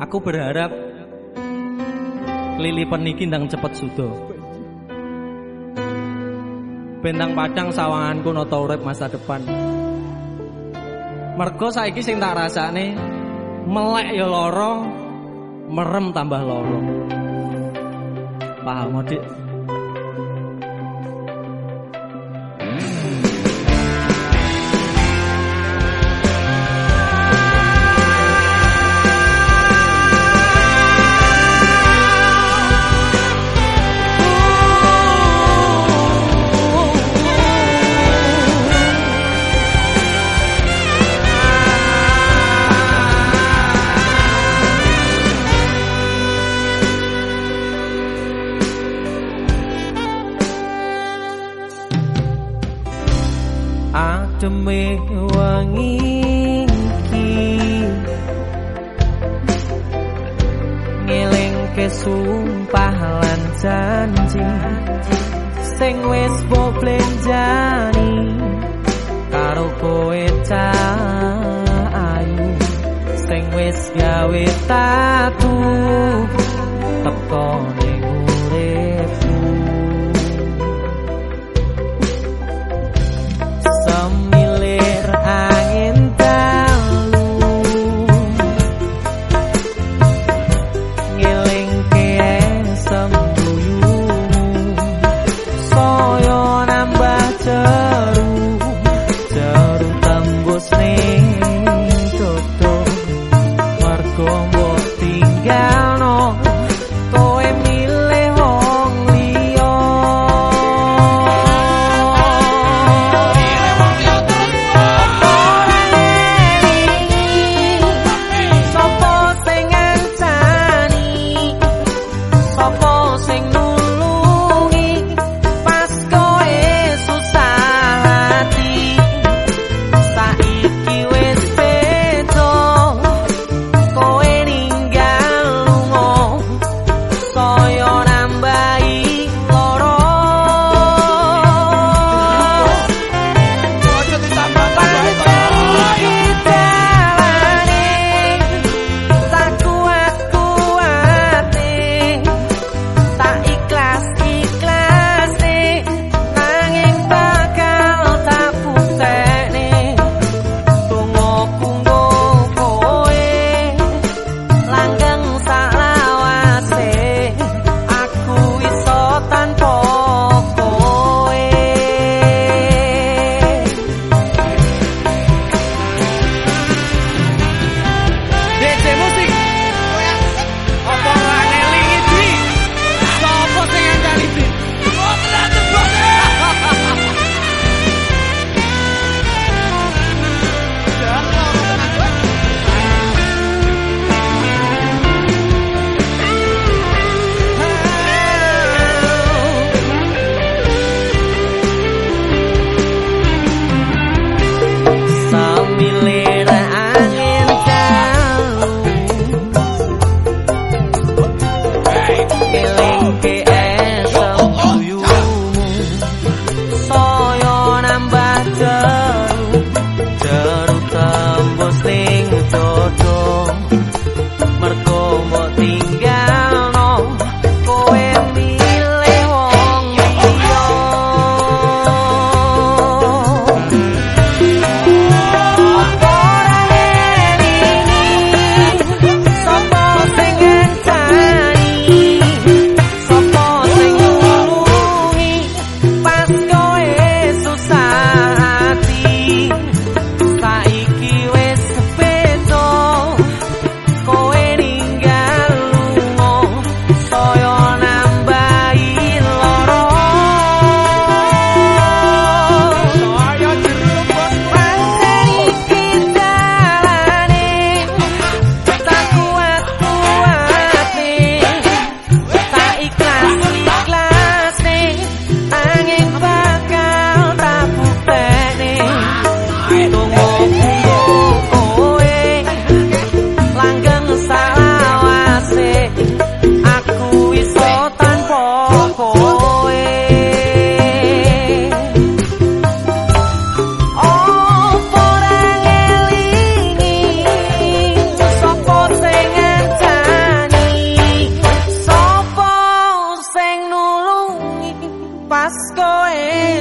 Aku berharap kelilipan niki ndang cepet sudo. Bentang padang sawanganku nata urip masa depan. Mergo saiki sing tak rasane melek ya lara, merem tambah lara. Paham, Dik? Ademe wangi iki. Ngelingke sumpah lan janji sing wis mbok blenjani karo kowe ayu sing wis gawe tatu teko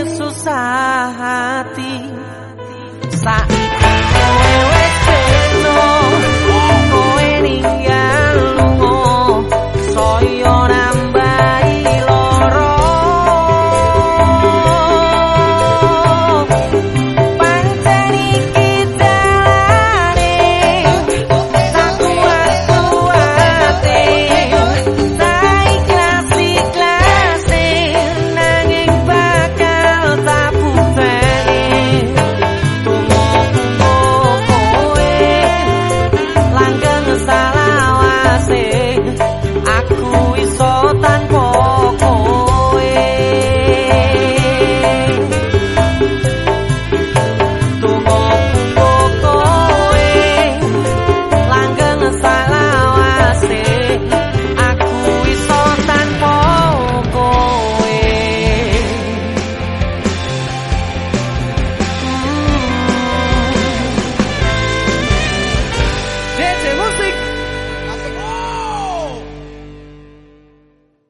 susah hati. Saat